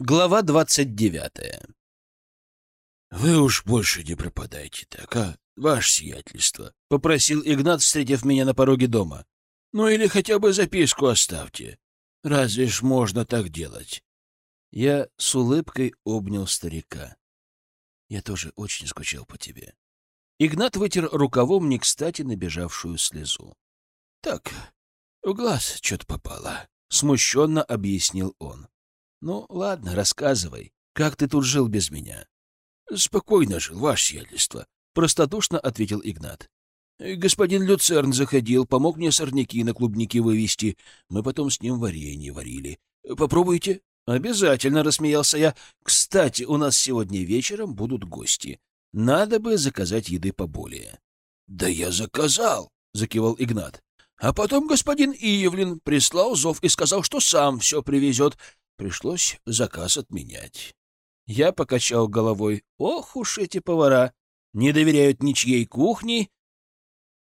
Глава двадцать девятая. «Вы уж больше не пропадайте так, а, ваше сиятельство», — попросил Игнат, встретив меня на пороге дома. «Ну или хотя бы записку оставьте. Разве ж можно так делать?» Я с улыбкой обнял старика. Я тоже очень скучал по тебе. Игнат вытер рукавом не кстати набежавшую слезу. — Так, в глаз что-то попало, — смущенно объяснил он. — Ну, ладно, рассказывай. Как ты тут жил без меня? — Спокойно жил, ваше сиятельство, — простодушно ответил Игнат. — Господин Люцерн заходил, помог мне сорняки на клубники вывести. Мы потом с ним варенье варили. Попробуйте. «Обязательно», — рассмеялся я. «Кстати, у нас сегодня вечером будут гости. Надо бы заказать еды поболее». «Да я заказал», — закивал Игнат. «А потом господин Иевлин прислал зов и сказал, что сам все привезет. Пришлось заказ отменять». Я покачал головой. «Ох уж эти повара! Не доверяют ничьей кухни,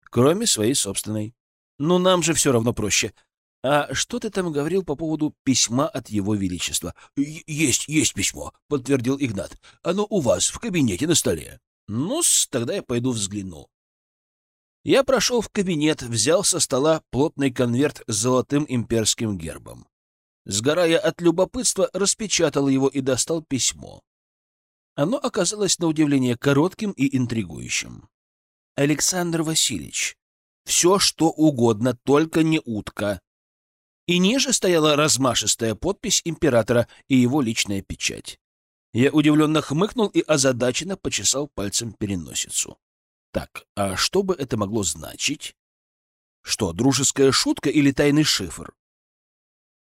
кроме своей собственной. Ну, нам же все равно проще. «А что ты там говорил по поводу письма от Его Величества?» «Есть, есть письмо», — подтвердил Игнат. «Оно у вас в кабинете на столе». «Ну-с, тогда я пойду взгляну». Я прошел в кабинет, взял со стола плотный конверт с золотым имперским гербом. Сгорая от любопытства, распечатал его и достал письмо. Оно оказалось на удивление коротким и интригующим. «Александр Васильевич, все, что угодно, только не утка и ниже стояла размашистая подпись императора и его личная печать. Я удивленно хмыкнул и озадаченно почесал пальцем переносицу. Так, а что бы это могло значить? Что, дружеская шутка или тайный шифр?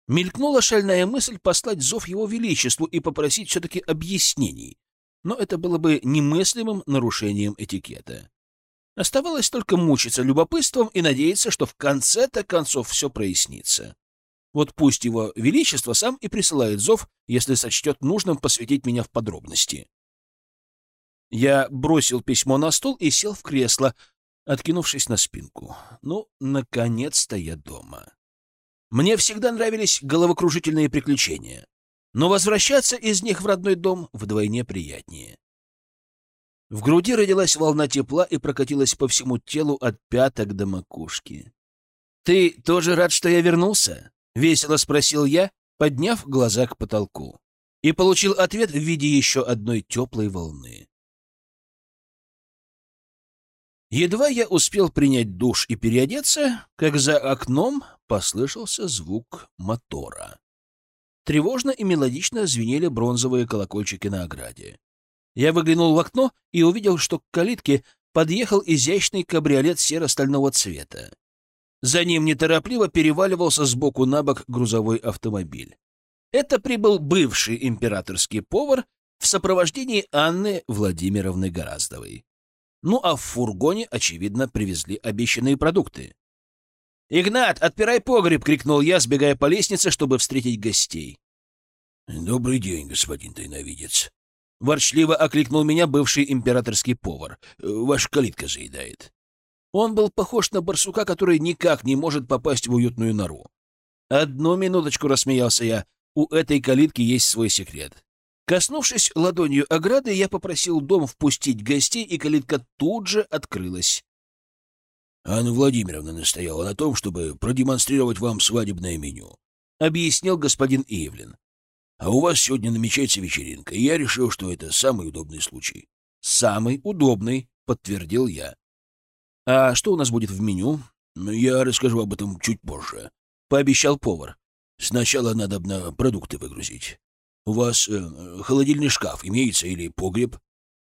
Мелькнула шальная мысль послать зов его величеству и попросить все-таки объяснений, но это было бы немыслимым нарушением этикета. Оставалось только мучиться любопытством и надеяться, что в конце-то концов все прояснится. Вот пусть его величество сам и присылает зов, если сочтет нужным посвятить меня в подробности. Я бросил письмо на стол и сел в кресло, откинувшись на спинку. Ну, наконец-то я дома. Мне всегда нравились головокружительные приключения, но возвращаться из них в родной дом вдвойне приятнее. В груди родилась волна тепла и прокатилась по всему телу от пяток до макушки. «Ты тоже рад, что я вернулся?» — весело спросил я, подняв глаза к потолку. И получил ответ в виде еще одной теплой волны. Едва я успел принять душ и переодеться, как за окном послышался звук мотора. Тревожно и мелодично звенели бронзовые колокольчики на ограде. Я выглянул в окно и увидел, что к калитке подъехал изящный кабриолет серо-стального цвета. За ним неторопливо переваливался сбоку на бок грузовой автомобиль. Это прибыл бывший императорский повар в сопровождении Анны Владимировны Гораздовой. Ну а в фургоне, очевидно, привезли обещанные продукты. «Игнат, отпирай погреб!» — крикнул я, сбегая по лестнице, чтобы встретить гостей. «Добрый день, господин тайновидец!» Ворчливо окликнул меня бывший императорский повар. «Ваша калитка заедает». Он был похож на барсука, который никак не может попасть в уютную нору. «Одну минуточку», — рассмеялся я, — «у этой калитки есть свой секрет». Коснувшись ладонью ограды, я попросил дом впустить гостей, и калитка тут же открылась. «Анна Владимировна настояла на том, чтобы продемонстрировать вам свадебное меню», — объяснил господин Ивлин. «А у вас сегодня намечается вечеринка, и я решил, что это самый удобный случай». «Самый удобный», — подтвердил я. «А что у нас будет в меню?» «Я расскажу об этом чуть позже», — пообещал повар. «Сначала надо на продукты выгрузить. У вас э, холодильный шкаф имеется или погреб?»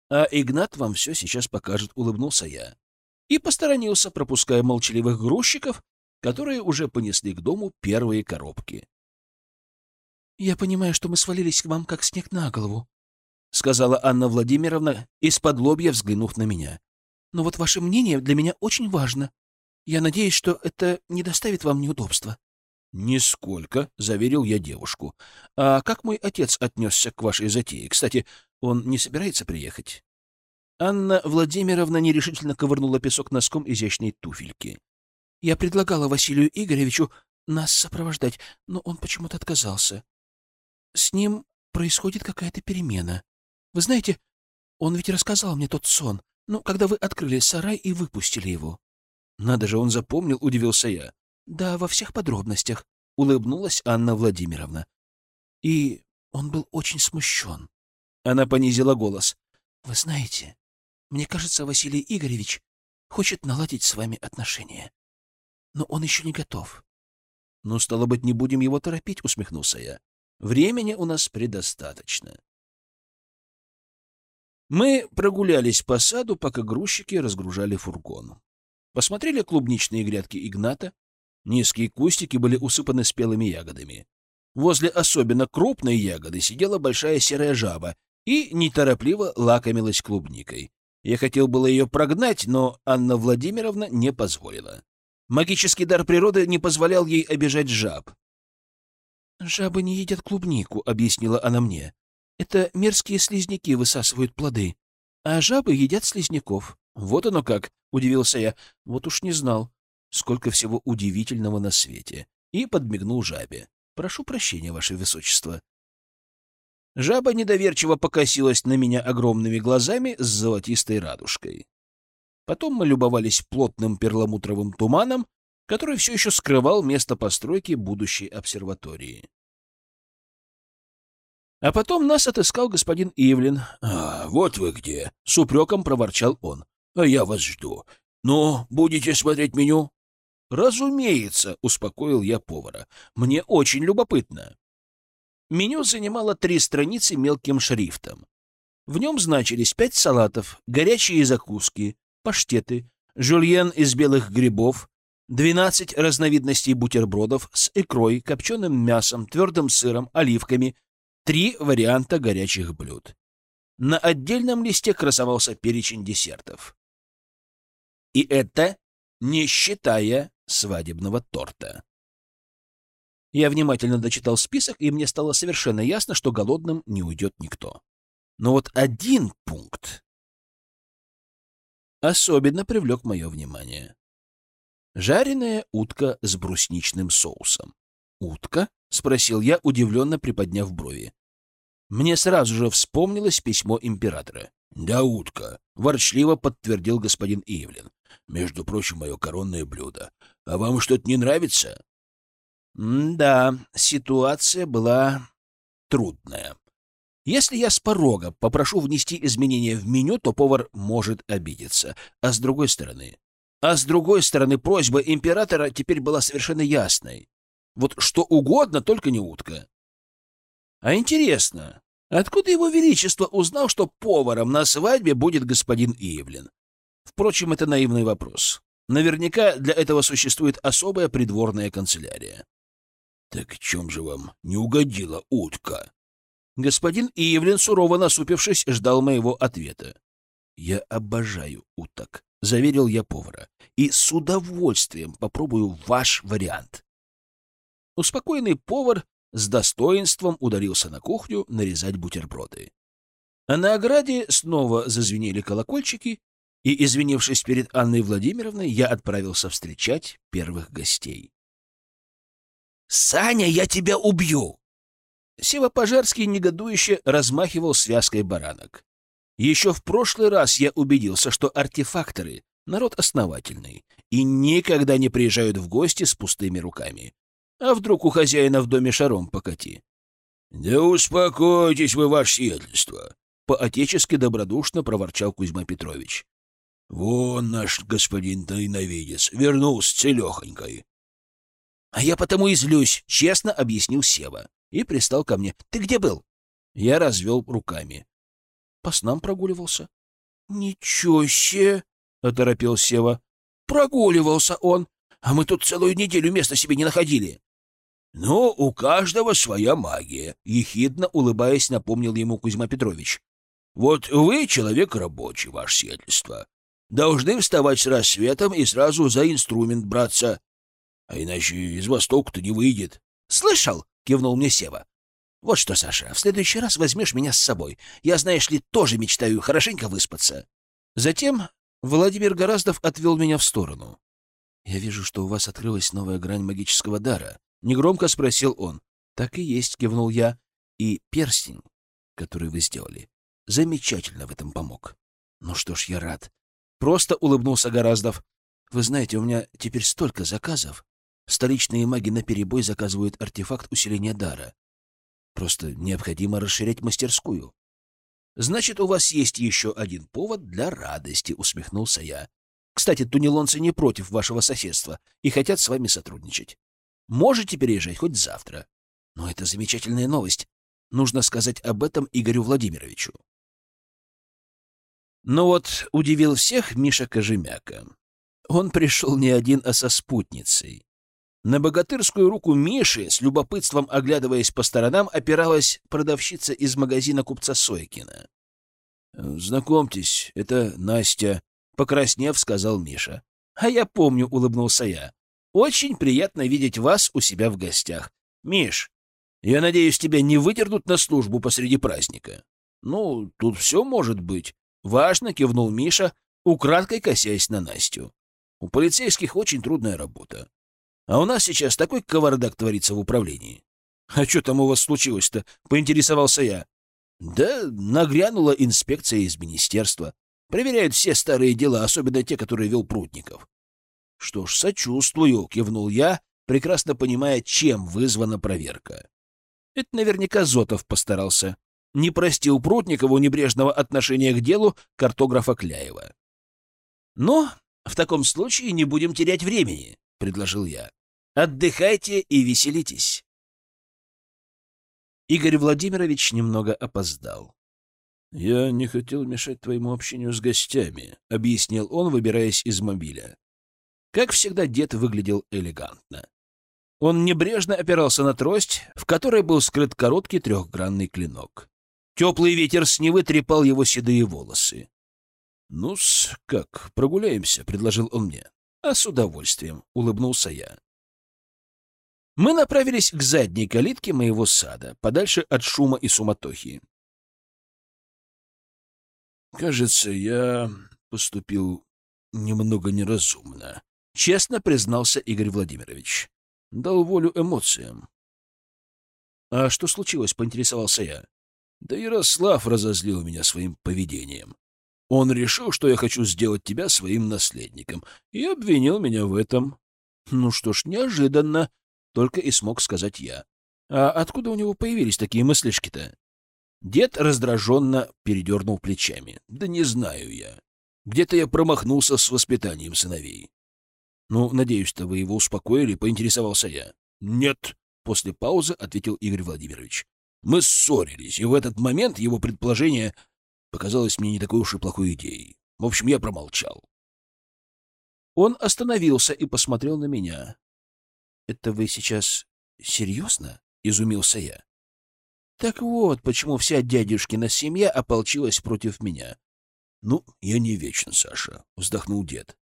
«А Игнат вам все сейчас покажет», — улыбнулся я. И посторонился, пропуская молчаливых грузчиков, которые уже понесли к дому первые коробки. «Я понимаю, что мы свалились к вам, как снег на голову», — сказала Анна Владимировна, из-под лобья взглянув на меня но вот ваше мнение для меня очень важно. Я надеюсь, что это не доставит вам неудобства». «Нисколько», — заверил я девушку. «А как мой отец отнесся к вашей затее? Кстати, он не собирается приехать?» Анна Владимировна нерешительно ковырнула песок носком изящной туфельки. «Я предлагала Василию Игоревичу нас сопровождать, но он почему-то отказался. С ним происходит какая-то перемена. Вы знаете, он ведь рассказал мне тот сон, ну, когда вы открыли сарай и выпустили его. Надо же, он запомнил, удивился я. Да, во всех подробностях, улыбнулась Анна Владимировна. И он был очень смущен. Она понизила голос. Вы знаете, мне кажется, Василий Игоревич хочет наладить с вами отношения. Но он еще не готов. Ну, стало быть, не будем его торопить, усмехнулся я. Времени у нас предостаточно. Мы прогулялись по саду, пока грузчики разгружали фургон. Посмотрели клубничные грядки Игната. Низкие кустики были усыпаны спелыми ягодами. Возле особенно крупной ягоды сидела большая серая жаба и неторопливо лакомилась клубникой. Я хотел было ее прогнать, но Анна Владимировна не позволила. Магический дар природы не позволял ей обижать жаб. «Жабы не едят клубнику», — объяснила она мне. «Это мерзкие слизняки высасывают плоды, а жабы едят слизняков». «Вот оно как!» — удивился я. «Вот уж не знал, сколько всего удивительного на свете». И подмигнул жабе. «Прошу прощения, ваше высочество». Жаба недоверчиво покосилась на меня огромными глазами с золотистой радужкой. Потом мы любовались плотным перламутровым туманом, который все еще скрывал место постройки будущей обсерватории. А потом нас отыскал господин Ивлин. «А, вот вы где!» — с упреком проворчал он. «А я вас жду. Ну, будете смотреть меню?» «Разумеется», — успокоил я повара. «Мне очень любопытно». Меню занимало три страницы мелким шрифтом. В нем значились пять салатов, горячие закуски, паштеты, жульен из белых грибов, 12 разновидностей бутербродов с икрой, копченым мясом, твердым сыром, оливками, три варианта горячих блюд. На отдельном листе красовался перечень десертов. И это не считая свадебного торта. Я внимательно дочитал список, и мне стало совершенно ясно, что голодным не уйдет никто. Но вот один пункт особенно привлек мое внимание. Жареная утка с брусничным соусом. «Утка?» — спросил я, удивленно приподняв брови. Мне сразу же вспомнилось письмо императора. «Да, утка», — ворчливо подтвердил господин Ивлин. «Между прочим, мое коронное блюдо. А вам что-то не нравится?» «Да, ситуация была трудная. Если я с порога попрошу внести изменения в меню, то повар может обидеться. А с другой стороны, а с другой стороны, просьба императора теперь была совершенно ясной. Вот что угодно, только не утка. А интересно, откуда его величество узнал, что поваром на свадьбе будет господин Ивлин? Впрочем, это наивный вопрос. Наверняка для этого существует особая придворная канцелярия. — Так чем же вам не угодила утка? Господин Ивлин, сурово насупившись, ждал моего ответа. — Я обожаю уток, — заверил я повара, — и с удовольствием попробую ваш вариант. Успокоенный повар с достоинством ударился на кухню нарезать бутерброды. А на ограде снова зазвенели колокольчики, и, извинившись перед Анной Владимировной, я отправился встречать первых гостей. «Саня, я тебя убью!» Сева Пожарский негодующе размахивал связкой баранок. Еще в прошлый раз я убедился, что артефакторы — народ основательный и никогда не приезжают в гости с пустыми руками. А вдруг у хозяина в доме шаром покати? — Да успокойтесь вы, ваше сиятельство! — по-отечески добродушно проворчал Кузьма Петрович. — Вон наш господин тайновидец вернулся целехонькой. — А я потому и злюсь, — честно объяснил Сева и пристал ко мне. — Ты где был? Я развел руками. По снам прогуливался. — Ничего себе! — оторопел Сева. — Прогуливался он, а мы тут целую неделю места себе не находили. — Ну, у каждого своя магия, — ехидно улыбаясь, напомнил ему Кузьма Петрович. — Вот вы человек рабочий, ваше сиятельство. Должны вставать с рассветом и сразу за инструмент браться. А иначе из востока-то не выйдет. — Слышал? — кивнул мне Сева. Вот что, Саша, в следующий раз возьмешь меня с собой. Я, знаешь ли, тоже мечтаю хорошенько выспаться. Затем Владимир Гораздов отвел меня в сторону. Я вижу, что у вас открылась новая грань магического дара. Негромко спросил он. Так и есть, кивнул я. И перстень, который вы сделали. Замечательно в этом помог. Ну что ж, я рад. Просто улыбнулся Гораздов. Вы знаете, у меня теперь столько заказов. Столичные маги наперебой заказывают артефакт усиления дара. Просто необходимо расширять мастерскую. Значит, у вас есть еще один повод для радости, усмехнулся я. Кстати, тунелонцы не против вашего соседства и хотят с вами сотрудничать. Можете переезжать хоть завтра. Но это замечательная новость. Нужно сказать об этом Игорю Владимировичу. Но вот удивил всех Миша Кожемяка. Он пришел не один, а со спутницей. На богатырскую руку Миши, с любопытством оглядываясь по сторонам, опиралась продавщица из магазина купца Сойкина. «Знакомьтесь, это Настя», — покраснев, сказал Миша. «А я помню», — улыбнулся я. «Очень приятно видеть вас у себя в гостях. Миш, я надеюсь, тебя не выдернут на службу посреди праздника?» «Ну, тут все может быть», — важно кивнул Миша, украдкой косясь на Настю. «У полицейских очень трудная работа. А у нас сейчас такой кавардак творится в управлении». «А что там у вас случилось-то?» — поинтересовался я. Да, нагрянула инспекция из министерства. Проверяют все старые дела, особенно те, которые вел Прутников. — Что ж, сочувствую, — кивнул я, прекрасно понимая, чем вызвана проверка. Это наверняка Зотов постарался. Не простил Прутникову небрежного отношения к делу картографа Кляева. «Но в таком случае не будем терять времени», — предложил я. «Отдыхайте и веселитесь». Игорь Владимирович немного опоздал. «Я не хотел мешать твоему общению с гостями», — объяснил он, выбираясь из мобиля. Как всегда, дед выглядел элегантно. Он небрежно опирался на трость, в которой был скрыт короткий трехгранный клинок. Теплый ветер с Невы трепал его седые волосы. «Ну-с, как, прогуляемся?» — предложил он мне. «А с удовольствием», — улыбнулся я. Мы направились к задней калитке моего сада, подальше от шума и суматохи. «Кажется, я поступил немного неразумно», — честно признался Игорь Владимирович. Дал волю эмоциям. «А что случилось?» — поинтересовался я. «Да Ярослав разозлил меня своим поведением. Он решил, что я хочу сделать тебя своим наследником, и обвинил меня в этом. Ну что ж, неожиданно, только и смог сказать я. А откуда у него появились такие мыслишки-то? Дед раздраженно передернул плечами. Да не знаю я. Где-то я промахнулся с воспитанием сыновей. Ну, надеюсь-то вы его успокоили, поинтересовался я. Нет, после паузы ответил Игорь Владимирович. Мы ссорились, и в этот момент его предположение показалось мне не такой уж и плохой идеей. В общем, я промолчал. Он остановился и посмотрел на меня. «Это вы сейчас серьезно?» — изумился я. «Так вот, почему вся дядюшкина семья ополчилась против меня». «Ну, я не вечен, Саша», — вздохнул дед.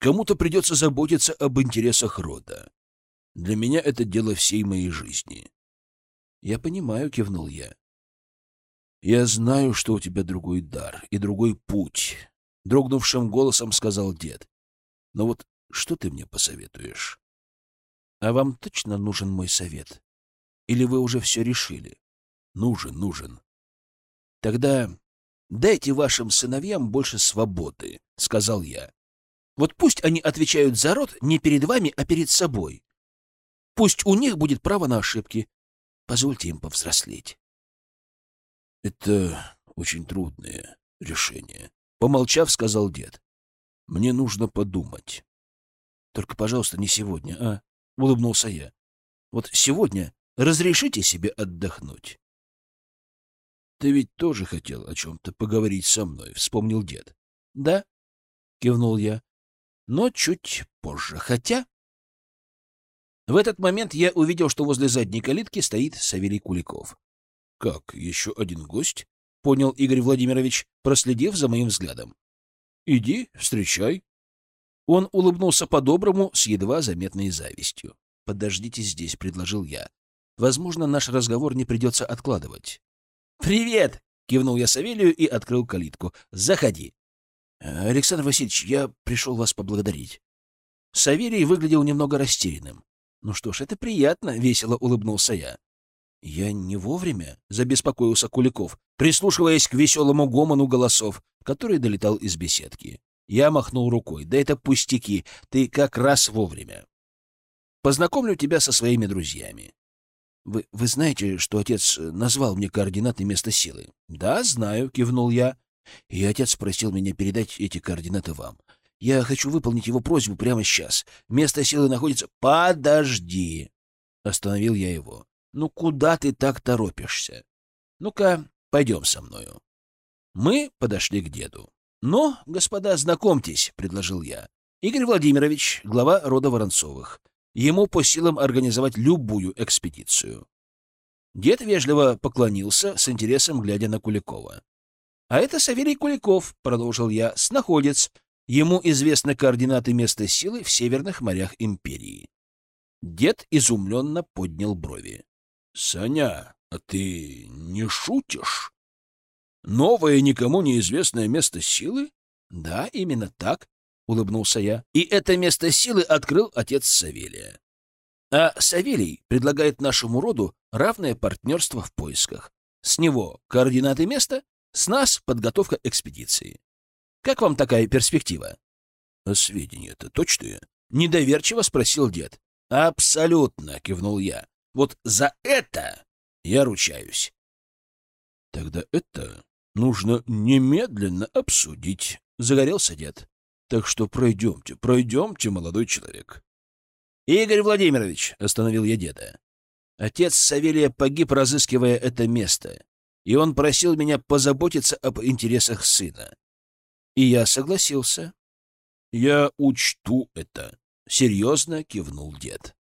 «Кому-то придется заботиться об интересах рода. Для меня это дело всей моей жизни». «Я понимаю», — кивнул я. «Я знаю, что у тебя другой дар и другой путь», — дрогнувшим голосом сказал дед. «Но вот что ты мне посоветуешь?» А вам точно нужен мой совет? Или вы уже все решили? Нужен, нужен. Тогда дайте вашим сыновьям больше свободы, — сказал я. Вот пусть они отвечают за род не перед вами, а перед собой. Пусть у них будет право на ошибки. Позвольте им повзрослеть. Это очень трудное решение. Помолчав, сказал дед. Мне нужно подумать. Только, пожалуйста, не сегодня, а? — улыбнулся я. «Вот сегодня разрешите себе отдохнуть». «Ты ведь тоже хотел о чем-то поговорить со мной», — вспомнил дед. «Да», — кивнул я, — «но чуть позже. Хотя...» В этот момент я увидел, что возле задней калитки стоит Савелий Куликов. «Как, еще один гость?» — понял Игорь Владимирович, проследив за моим взглядом. «Иди, встречай», он улыбнулся по-доброму, с едва заметной завистью. «Подождите здесь», — предложил я. «Возможно, наш разговор не придется откладывать». «Привет!» — кивнул я Савелию и открыл калитку. «Заходи». «Александр Васильевич, я пришел вас поблагодарить». Савелий выглядел немного растерянным. «Ну что ж, это приятно», — весело улыбнулся я. Я не вовремя, — забеспокоился Куликов, прислушиваясь к веселому гомону голосов, который долетал из беседки. Я махнул рукой. Да это пустяки, ты как раз вовремя. Познакомлю тебя со своими друзьями. Вы, вы знаете, что отец назвал мне координаты места силы? Да, знаю, кивнул я. И отец просил меня передать эти координаты вам. Я хочу выполнить его просьбу прямо сейчас. Место силы находится... Подожди! Остановил я его. Ну куда ты так торопишься? Ну-ка, пойдем со мною. Мы подошли к деду. «Ну, господа, знакомьтесь», — предложил я. «Игорь Владимирович, глава рода Воронцовых. Ему по силам организовать любую экспедицию». Дед вежливо поклонился, с интересом глядя на Куликова. «А это Савелий Куликов», — продолжил я, — «снаходец. Ему известны координаты места силы в северных морях империи». Дед изумленно поднял брови. «Саня, а ты не шутишь? Новое, никому неизвестное место силы? Да, именно так, улыбнулся я. И это место силы открыл отец Савелия. А Савелий предлагает нашему роду равное партнерство в поисках. С него координаты места, с нас подготовка экспедиции. Как вам такая перспектива? Сведения-то точные? Недоверчиво спросил дед. Абсолютно, кивнул я. Вот за это я ручаюсь. Тогда это нужно немедленно обсудить, — загорелся дед. Так что пройдемте, пройдемте, молодой человек. Игорь Владимирович, — остановил я деда. Отец Савелия погиб, разыскивая это место, и он просил меня позаботиться об интересах сына. И я согласился. — Я учту это, — серьезно кивнул дед.